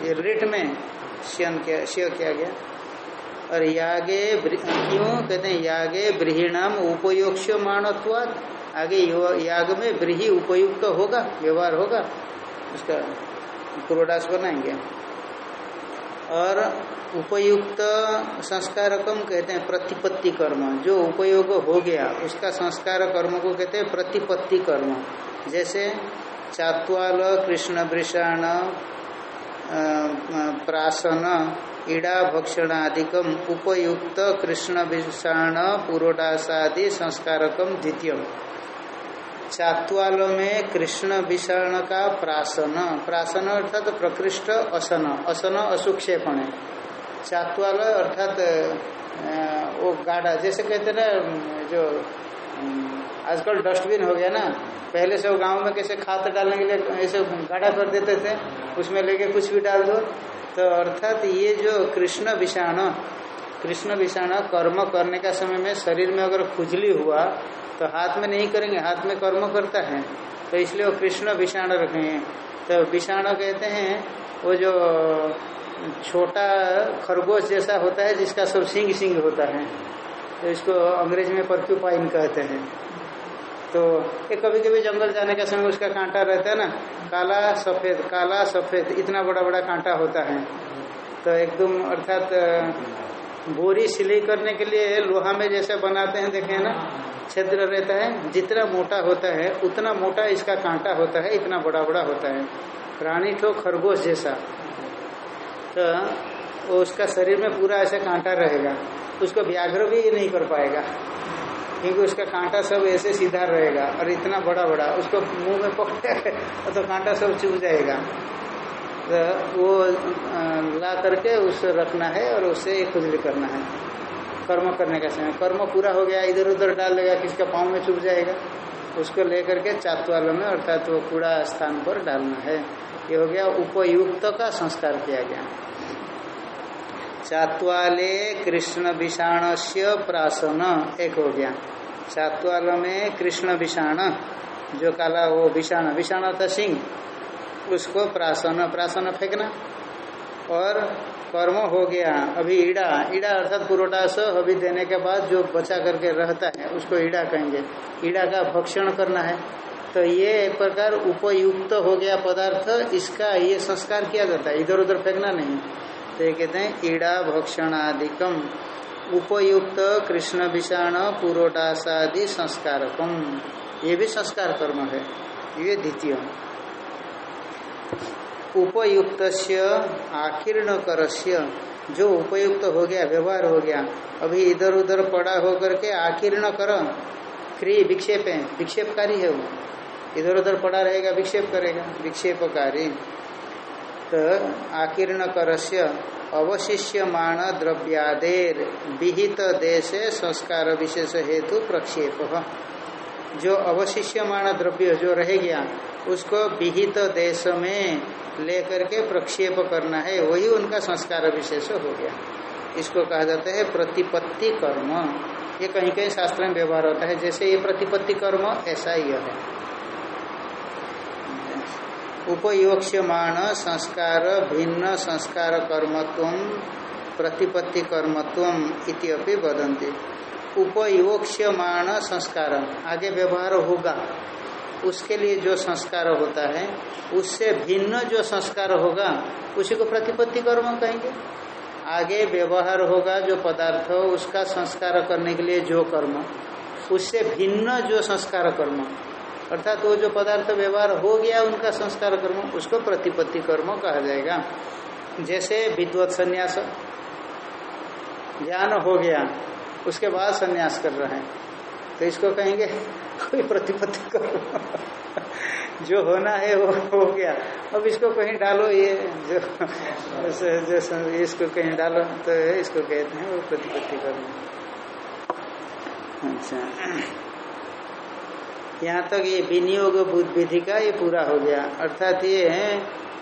ये रेट में श्यन क्या श्य किया गया? और यागे क्यों कहते हैं? यागे ब्रीहिणाम उपयोक्ष्यमाणत्वाद आगे याग में ब्रीही उपयुक्त होगा व्यवहार होगा। उसका पूर्वदास बनाएँगे। और उपयुक्त संस्कारकम कहते हैं प्रतिपत्ति कर्म। जो उपयोग हो गया उसका संस्कार कर्म को कहते हैं प्रतिपत्ति कर्म। जैसे चात्वाल कृष्ण वृषाण प्राशन इड़ा भक्षणादिकम उपयुक्त कृष्ण विषाण पुरोडासादि संस्कारकम द्वितीय। चात्वाल में कृष्ण विषाण का प्राशन प्राशन अर्थात तो प्रकृष्ट असन असन असुक्षेपण। चात्वाल अर्थात वो गाढ़ा, जैसे कहते ना, जो आजकल डस्टबिन हो गया ना, पहले से वो गाँव में कैसे खाद डालने के लिए ऐसे गाढ़ा कर देते थे, उसमें लेके कुछ भी डाल दो। तो अर्थात ये जो कृष्ण विषाण कृष्ण विषाण कर्म करने का समय में शरीर में अगर खुजली हुआ तो हाथ में नहीं करेंगे, हाथ में कर्म करता है। तो इसलिए वो कृष्ण विषाण रखेंगे तो विषाण कहते हैं, वो जो छोटा खरगोश जैसा होता है, जिसका सब सिंग सिंग होता है। तो इसको अंग्रेज़ में परक्यूपाइन कहते हैं। तो ये कभी कभी जंगल जाने का समय उसका कांटा रहता है ना, काला, सफ़ेद काला, सफ़ेद, इतना बड़ा बड़ा कांटा होता है। तो एकदम अर्थात बोरी सिलाई करने के लिए लोहा में जैसे बनाते हैं, देखे ना, छिद्र रहता है, जितना मोटा होता है, उतना मोटा इसका कांटा होता है, इतना बड़ा बड़ा होता है। प्राणी ठो खरगोश जैसा। तो उसका शरीर में पूरा ऐसे कांटा रहेगा, उसको व्याघ्र भी नहीं कर पाएगा। क्योंकि उसका कांटा सब ऐसे सीधा रहेगा और इतना बड़ा बड़ा उसको मुँह में पकड़े तो कांटा सब चुभ जाएगा। तो वो ला करके उससे रखना है और उससे खुजली करना है। कर्म करने का समय। कर्म पूरा हो गया इधर उधर डाल लेगा किसका पाँव में चुभ जाएगा। उसको लेकर के चातवालों में, अर्थात वो कूड़ा स्थान पर डालना है। ये हो गया उपयुक्त का संस्कार किया गया। चातवाले कृष्ण विषाण से प्राशन एक हो गया। चातवाल में कृष्ण विषाण जो काला वो विषाण विषाण था सिंह, उसको प्राशन प्राशन फेंकना। और कर्म हो गया, अभी ईड़ा ईड़ा अर्थात पुरोटास अभी देने के बाद जो बचा करके रहता है, उसको ईड़ा कहेंगे। ईड़ा का भक्षण करना है। तो ये एक प्रकार उपयुक्त हो गया पदार्थ, इसका ये संस्कार किया जाता है। इधर उधर फेंकना नहीं। तो ये कहते हैं ईड़ा भक्षणादिकम। उपयुक्त कृष्ण विषाण पुरोटासादि संस्कारकम। ये भी संस्कार कर्म है, ये द्वितीय। उपयुक्त आकीर्ण कर जो उपयुक्त हो गया, व्यवहार हो गया, अभी इधर उधर पड़ा होकर के आकीर्ण कर, क्रिय विक्षेप है, विक्षेपकारी है वो। इधर उधर पड़ा रहेगा, विक्षेप करेगा, विक्षेपकारी। तो आकीर्ण अवशिष्यमाण द्रव्यादेर विहित देशे संस्कार विशेष हेतु प्रक्षेप। जो अवशिष्यमाण द्रव्य जो रह गया, उसको विहित देश में लेकर के प्रक्षेप करना है, वही उनका संस्कार विशेष हो गया। इसको कहा जाता है प्रतिपत्ति कर्म। ये कहीं कहीं शास्त्र में व्यवहार होता है, जैसे ये प्रतिपत्ति कर्म, ऐसा ही है। उपयोक्ष्यमाण संस्कार, भिन्न संस्कार कर्मत्व, प्रतिपत्ति कर्मत्व इति वदंती उपयोक्ष्यमाण संस्कार, आगे व्यवहार होगा। उसके लिए जो संस्कार होता है, उससे भिन्न जो संस्कार होगा, उसी को प्रतिपत्ति कर्म कहेंगे। आगे व्यवहार होगा जो पदार्थ, उसका संस्कार करने के लिए जो कर्म, उससे भिन्न जो संस्कार कर्म अर्थात वो जो पदार्थ व्यवहार हो गया उनका संस्कार कर्म, उसको प्रतिपत्ति कर्म कहा जाएगा। जैसे विद्वत संन्यास, ज्ञान हो गया, उसके बाद संन्यास कर रहे हैं। तो इसको कहेंगे कोई प्रतिपत्ति कर्म। जो होना है वो हो गया। अब इसको कहीं डालो, ये जो जैसे इसको कहीं डालो तो इसको कहते हैं वो प्रतिपत्ति कर्म। अच्छा। यहाँ तक ये विनियोग विधि का ये पूरा हो गया। अर्थात ये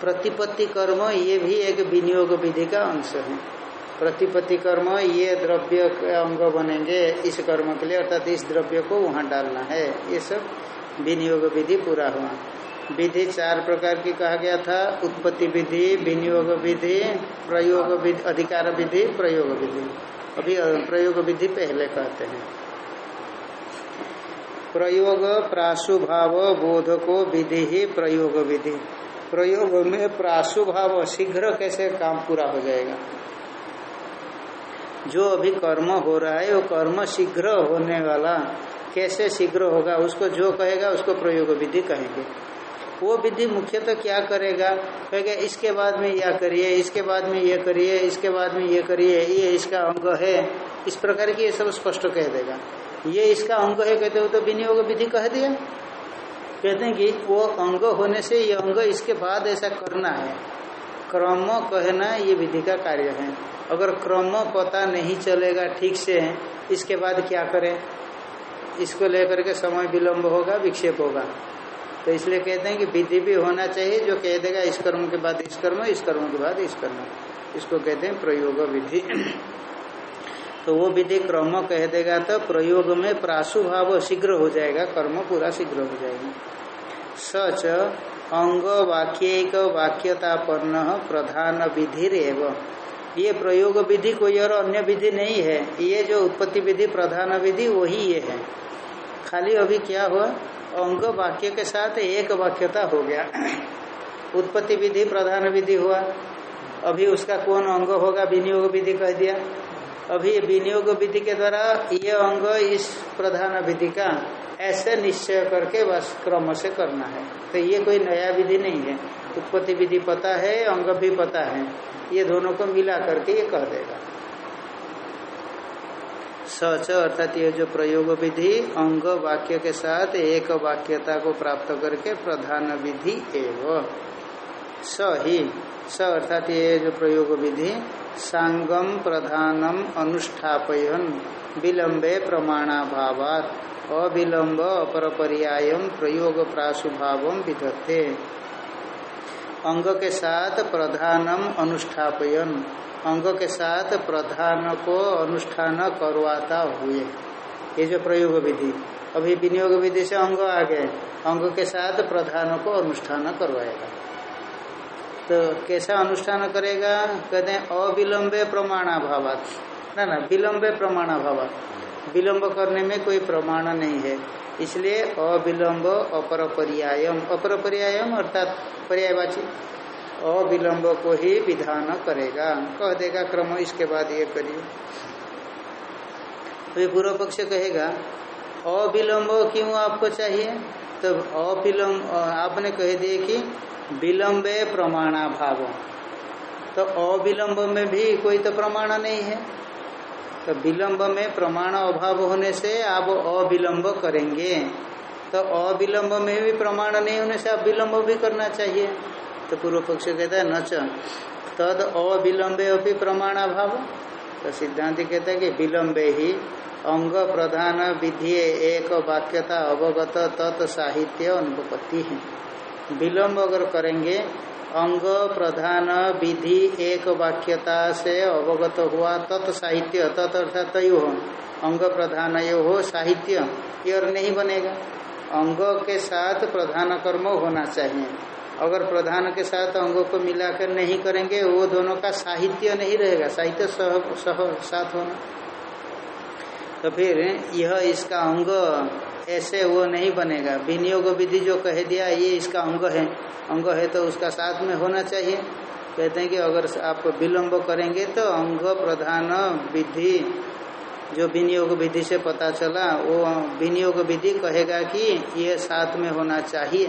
प्रतिपत्ति कर्म ये भी एक विनियोग विधि का अंश है। प्रतिपत्ति कर्म ये द्रव्य अंग बनेंगे इस कर्म के लिए, अर्थात इस द्रव्य को वहाँ डालना है। ये सब विनियोग विधि पूरा हुआ। विधि चार प्रकार की कहा गया था। उत्पत्ति विधि, विनियोग विधि, प्रयोग विधि, अधिकार विधि, प्रयोग विधि। अभी प्रयोग विधि पहले कहते हैं। प्रयोग प्राशुभाव बोधको विधि ही प्रयोग विधि। प्रयोग में प्राशुभाव शीघ्र कैसे काम पूरा हो जाएगा? जो अभी कर्म हो रहा है, वो कर्म शीघ्र होने वाला, कैसे शीघ्र होगा, उसको जो कहेगा, उसको प्रयोग विधि कहेंगे। वो विधि मुख्यतः तो क्या करेगा? कहेगा, इसके बाद में यह करिए, इसके बाद में ये करिए, इसके बाद में ये करिए, ये इसका अंग है। इस प्रकार की ये सब स्पष्ट कह देगा। ये इसका अंग है कहते हो तो विनियोग विधि कह दिया। कहते हैं कि वो अंग होने से ये अंग इसके बाद ऐसा करना है। क्रम कहना ये विधि का कार्य है। अगर क्रम पता नहीं चलेगा ठीक से, इसके बाद क्या करें? इसको लेकर के समय विलंब होगा, विक्षेप होगा। तो इसलिए कहते हैं कि विधि भी होना चाहिए, जो कह देगा इस कर्म के बाद इस कर्म इस कर्म के बाद इस कर्म। इसको कहते हैं प्रयोग विधि। तो वो विधि क्रम कह देगा तो प्रयोग में प्राशुभाव शीघ्र हो जाएगा, कर्म पूरा शीघ्र हो जाएगा। सच अंग वाक्यिक वाक्यतापन्न प्रधान विधि एवं ये प्रयोग विधि कोई और अन्य विधि नहीं है। ये जो उत्पत्ति विधि, प्रधान विधि, वही ये है। खाली अभी क्या हुआ? अंग वाक्य के साथ एक वाक्यता हो गया। उत्पत्ति विधि, प्रधान विधि हुआ। अभी उसका कौन अंग होगा? विनियोग विधि कह दिया। अभी विनियोग विधि के द्वारा ये अंग इस प्रधान विधि का ऐसे निश्चय करके बस क्रम से करना है। तो ये कोई नया विधि नहीं है। उत्पत्ति विधि पता है, अंग भी पता है। ये दोनों को मिला करके ये कह देगा। सच अर्थात ये जो प्रयोग विधि, अंग वाक्य के साथ एक वाक्यता को प्राप्त करके प्रधान विधि एवं। स ही। स अर्थात ये जो प्रयोग विधि, सांगम प्रधानम अनुष्ठापयन, विलंबे प्रमाणाभावात, अविलंब अपर पर्याय प्रयोग प्राशुभाव विधत्ते। अंग के साथ प्रधानम अनुष्ठापयन, अंग के साथ प्रधान को अनुष्ठान करवाता हुए। ये जो प्रयोग विधि। अभी विनियोग विधि से अंग आ गए। अंग के साथ प्रधान को अनुष्ठान करवाएगा। तो कैसा अनुष्ठान करेगा? कहते हैं, अविलंबे प्रमाणाभावात। ना ना, विलंबे प्रमाणाभावात। विलंब करने में कोई प्रमाण नहीं है। इसलिए अविलंब अपर पर्यायम अर्थात पर्यायवाची। अविलंब को ही विधान करेगा। कह देगा, क्रम इसके बाद ये करिए तो पूर्व पक्ष कहेगा, अविलंब क्यों आपको चाहिए? तो अविलंब, आपने कह दिए कि विलंबे प्रमाणा भाव तो अविलंब में भी कोई तो प्रमाण नहीं है। तो विलंब में प्रमाण अभाव होने से आप अविलंब करेंगे। तो अविलंब में भी प्रमाण नहीं होने से आप विलंब भी करना चाहिए। तो पूर्व पक्ष कहता है, नच। तद अविलंबे अभी प्रमाण अभाव तो सिद्धांत कहता है कि विलंबे ही अंग प्रधान विधि एक वाक्यता अवगत तत् साहित्य अनुपत्ति है। विलंब अगर करेंगे, अंग प्रधान विधि एक वाक्यता से अवगत हुआ, तत् साहित्य, तत् अर्थात हो अंग प्रधान यो हो साहित्य ये और नहीं बनेगा। अंग के साथ प्रधान कर्म होना चाहिए। अगर प्रधान के साथ अंगों को मिलाकर नहीं करेंगे, वो दोनों का साहित्य नहीं रहेगा। साहित्य सह सह, साथ होना। तो फिर यह इसका अंग ऐसे वो नहीं बनेगा। विनियोग विधि जो कह दिया, ये इसका अंग है। अंग है तो उसका साथ में होना चाहिए। कहते हैं कि अगर आप विलम्ब करेंगे तो अंग प्रधान विधि, जो विनियोग विधि से पता चला, वो विनियोग विधि कहेगा कि ये साथ में होना चाहिए।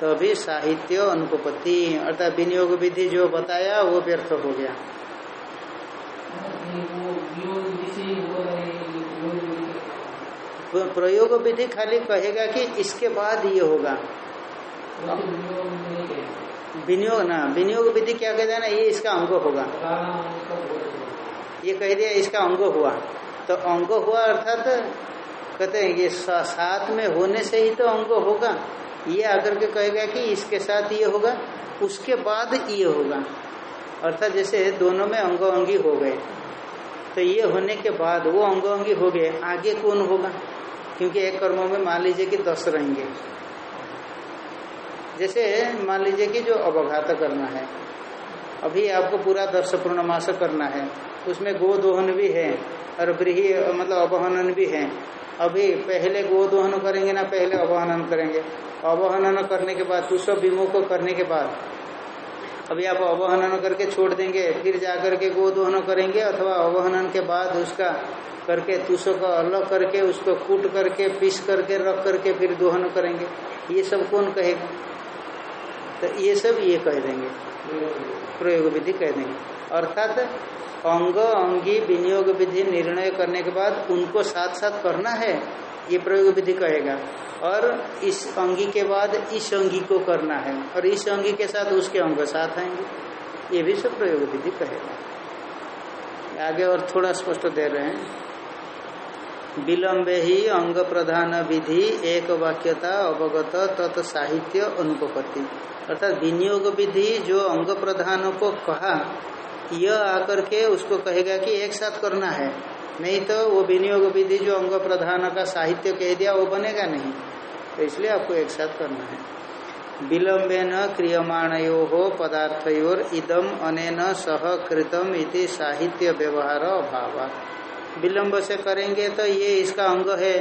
तो अभी साहित्य अनुपत्ति अर्थात विनियोग विधि जो बताया, वो व्यर्थ हो गया। प्रयोग विधि खाली कहेगा कि इसके बाद ये होगा। विनियोग ना विनियोग विधि क्या कहता है ना ये इसका अंग होगा। ये कह दिया इसका अंग हुआ। तो अंग हुआ अर्थात कहते हैं ये साथ में होने से ही तो अंग होगा। ये आकर के कहेगा कि इसके साथ ये होगा उसके बाद ये होगा। अर्थात जैसे दोनों में अंगो अंगी हो गए। तो ये होने के बाद वो अंगो अंगी हो गए आगे कौन होगा? क्योंकि एक कर्म में मान लीजिए कि दस रहेंगे। जैसे मान लीजिए कि जो अवघात करना है, अभी आपको पूरा दर्श पूर्णमास करना है, उसमें गोदोहन भी है और ब्रीही मतलब अवहनन भी है। अभी पहले गोदोहन करेंगे ना, पहले अवहनन करेंगे। अवहनन करने के बाद तुष विमुख करने के बाद, अभी आप अवहनन करके छोड़ देंगे, फिर जाकर के गोदोहन करेंगे अथवा अवहनन के बाद उसका करके तुषो को अलग करके, उसको कूट करके, पीस करके, रख करके फिर दोहन करेंगे। ये सब कौन कहेगा? तो ये सब ये कह देंगे। प्रयोग विधि कह देंगे। अर्थात अंग, अंगी, विनियोग विधि निर्णय करने के बाद उनको साथ साथ करना है, ये प्रयोग विधि कहेगा। और इस अंगी के बाद इस अंगी को करना है। और इस अंगी के साथ उसके अंग साथ आएँगे। ये भी सब प्रयोग विधि कहेगा। आगे और थोड़ा स्पष्ट दे रहे हैं। विलंबे ही अंग प्रधान विधि एक वाक्यता अवगत तत् साहित्य अनुपत्ति अर्थात विनियोग विधि जो अंग प्रधान को कहा, यह आकर के उसको कहेगा कि एक साथ करना है। नहीं तो वो विनियोग विधि जो अंग प्रधान का साहित्य कह दिया, वो बनेगा नहीं। तो इसलिए आपको एक साथ करना है। विलंबे न क्रियमाणयो हो पदार्थयोर इदम अनेन सह कृतम इति साहित्य व्यवहार अभाव विलंब से करेंगे तो ये इसका अंग है,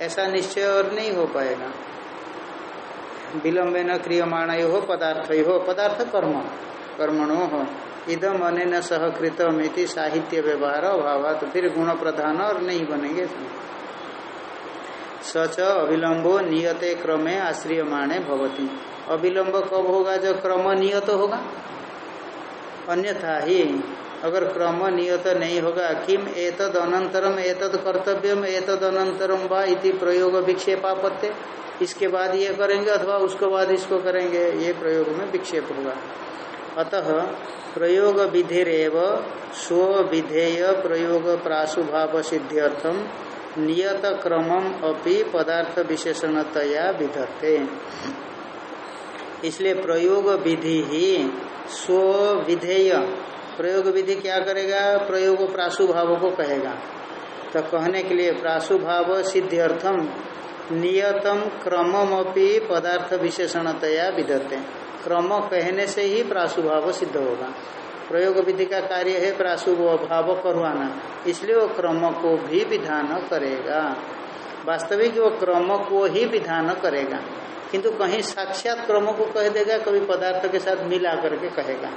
ऐसा निश्चय और नहीं हो पाएगा। विलंबे न क्रियमाण हो पदार्थ हो, पदार्थ कर्म, कर्मणो हो। इदम अन सहकृतम इति साहित्य व्यवहार अभाव तो फिर गुण प्रधान और नहीं बनेंगे। सच अविलंबो नियते क्रमे आश्रियमाणे भवती। अविलंब कब होगा जब क्रम नियत होगा? अन्यथा ही अगर क्रम नियत नहीं होगा, किम एतद अनंतरम, एतद कर्तव्यम, एतद अनंतरम वा इति प्रयोग विक्षेपापत्य इसके बाद ये करेंगे अथवा उसके बाद इसको करेंगे, ये प्रयोग में विक्षेप होगा। अतः प्रयोग विधिरेव स्व विधेय प्रयोग प्रासुभाव सिद्ध्यर्थम नियत क्रमम अपि पदार्थ विशेषणतया विधत्ते। इसलिए प्रयोग विधि ही स्व विधेय प्रयोग विधि क्या करेगा? प्रयोग प्रासुभाव को कहेगा। तो कहने के लिए प्रासुभाव सिद्ध्यर्थम नियतम क्रमम अपनी पदार्थ विशेषणतया विधते क्रम कहने से ही प्रासुभाव सिद्ध होगा। प्रयोग विधि का कार्य है प्रासुभाव करवाना। इसलिए वो क्रम को भी विधान करेगा। वास्तविक वो क्रम को ही विधान करेगा। किंतु कहीं साक्षात क्रम को कह देगा, कभी पदार्थ के साथ मिला करके कहेगा।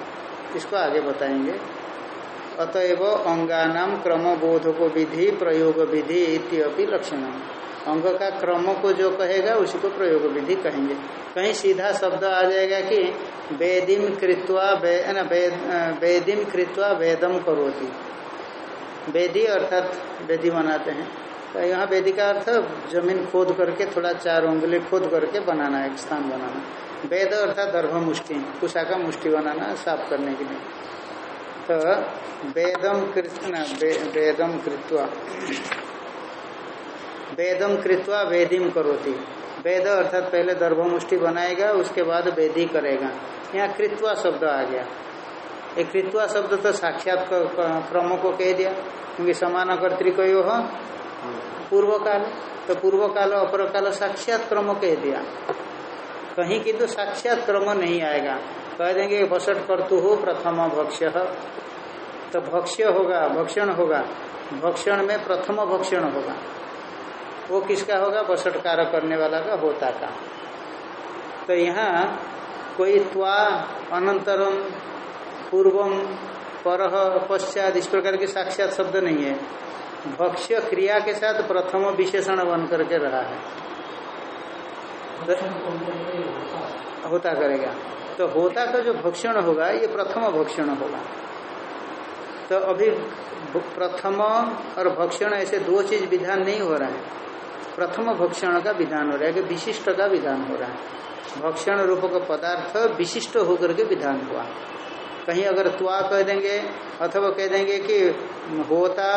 इसको आगे बताएँगे? अतएव अंगानाम क्रम बोध को विधि, प्रयोग विधि इत्यपि लक्षण अंग का क्रम को जो कहेगा, उसी को प्रयोग विधि कहेंगे। कहीं सीधा शब्द आ जाएगा कि वेदिम कृत्वा वेदिम कृत्वा वेदम करोति। वेदी अर्थात वेदी बनाते हैं। तो यहाँ वेदी का अर्थ ज़मीन खोद करके, थोड़ा चार उंगली खोद करके बनाना एक स्थान बनाना। वेद अर्थात दर्भ मुष्टि कुशा का मुष्टि बनाना साफ़ करने के लिए। तो वेदम कृष्ण वेदम कृत्वा। वेदम कृत्वा वेदिम करोती। वेद अर्थात पहले दर्भ मुष्टि बनाएगा, उसके बाद वेदी करेगा। यहाँ कृत्वा शब्द आ गया। ये कृत्वा शब्द तो साक्षात क्रम को कह दिया, क्योंकि समान कर्तिको हो। पूर्व काल तो पूर्व काल अपर काल साक्षात क्रम कह दिया। कहीं की तो साक्षात क्रम नहीं आएगा। कह देंगे बसट करतु हो, प्रथम भक्ष्य तो भक्ष्य होगा, भक्षण होगा। भक्षण में प्रथम भक्षण होगा। वो किसका होगा? बसटकार करने वाला का, होता का। तो यहाँ कोई त्वा, अनंतरम, पूर्वम पर पश्चात, इस प्रकार के साक्षात शब्द नहीं है। भक्ष्य क्रिया के साथ प्रथम विशेषण बन करके रहा है। होता करेगा। तो होता का जो भक्षण होगा, ये प्रथम भक्षण होगा। तो अभी प्रथम और भक्षण ऐसे दो चीज़ विधान नहीं हो रहा है। प्रथम भक्षण का विधान हो रहा है कि विशिष्ट का विधान हो रहा है। भक्षण रूप का पदार्थ विशिष्ट होकर के विधान हुआ। कहीं अगर त्वा कह देंगे, अथवा कह देंगे कि होता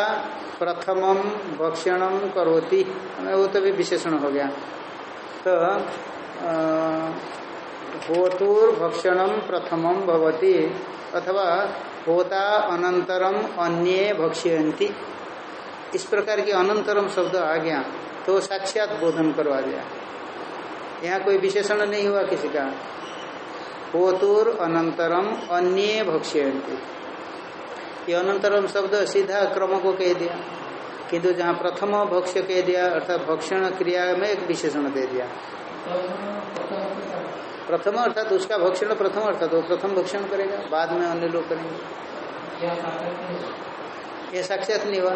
प्रथमम भक्षणम करोती वो तो भी विशेषण हो गया। तो भक्षणम प्रथमम भवती, अथवा होता अनंतरम अन्य भक्ष्यंती इस प्रकार की अनंतरम शब्द आ गया तो साक्षात बोधन करवा दिया। यहाँ कोई विशेषण नहीं हुआ किसी का। होतुर अनंतरम अन्य भक्ष्यंती ये अनंतरम शब्द सीधा क्रम को कह दिया। किंतु जहाँ प्रथम भक्ष्य कह दिया, अर्थात भक्षण क्रिया में एक विशेषण दे दिया। प्रथम अर्थात उसका भक्षण प्रथम अर्थात, वो प्रथम भक्षण करेगा, बाद में अन्य लोग करेंगे। ये साक्षात नहीं हुआ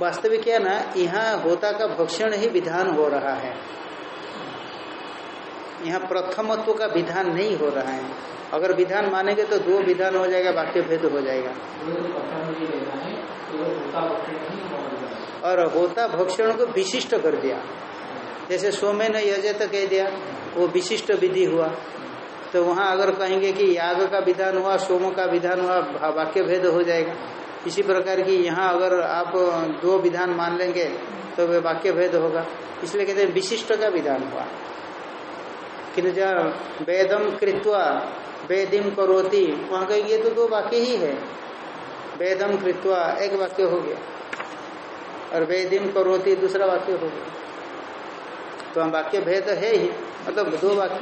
वास्तविक क्या ना, यहाँ होता का भक्षण ही विधान हो रहा है। यहाँ प्रथमत्व का विधान नहीं हो रहा है। अगर विधान मानेंगे तो दो विधान हो जाएगा, वाक्य भेद हो जाएगा। और होता भक्षण को विशिष्ट कर दिया। जैसे सोमे न यजत कह दिया, वो विशिष्ट विधि हुआ। तो वहाँ अगर कहेंगे कि याग का विधान हुआ, सोम का विधान हुआ वाक्य भेद हो जाएगा। इसी प्रकार की यहाँ अगर आप दो विधान मान लेंगे तो वे वाक्य भेद होगा। इसलिए कहते हैं विशिष्ट का विधान हुआ। जब वेदम कृत्वा वेदिम करोती। वहाँ कहेंगे तो दो वाक्य ही है। वेदम कृत्वा एक वाक्य हो गया। और वेदिम करोती दूसरा वाक्य हो गया। तो हम वाक्य भेद है ही मतलब दो वाक्य।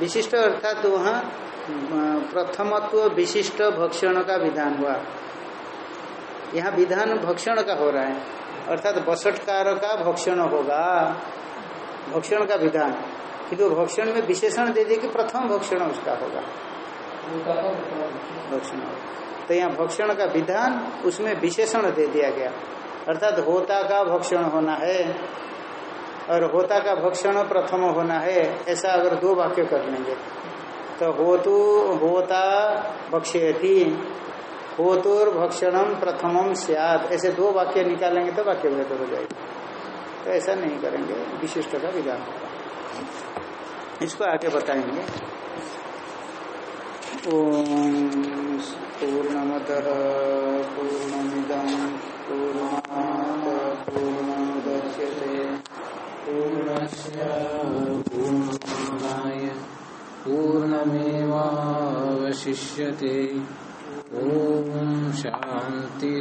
विशिष्ट अर्थात तो वहाँ प्रथमत्व विशिष्ट भक्षण का विधान हुआ। यहाँ विधान भक्षण का हो रहा है। अर्थात बसटकार का भक्षण होगा। भक्षण का विधान। किंतु भक्षण में विशेषण दे दिए कि प्रथम भक्षण उसका होगा। भक्षण। तो यहाँ भक्षण का विधान उसमें विशेषण दे दिया गया। अर्थात होता का भक्षण होना है और होता का भक्षण प्रथम होना है, ऐसा अगर दो वाक्य कर लेंगे। तो होतु, होता भक्ष्यति, होतुर भक्षणम प्रथमम सियाद ऐसे दो वाक्य निकालेंगे तो वाक्य भेद हो जाएगा। तो ऐसा नहीं करेंगे, विशिष्ट का विधान होगा। इसको आगे बताएँगे। ओम पूर्णमद पूर्णमिदम पूर्णा पूर्णमुदच्यते पूर्णस्य पूर्णमादाय पूर्णमेवावशिष्यते। ॐ शान्ति।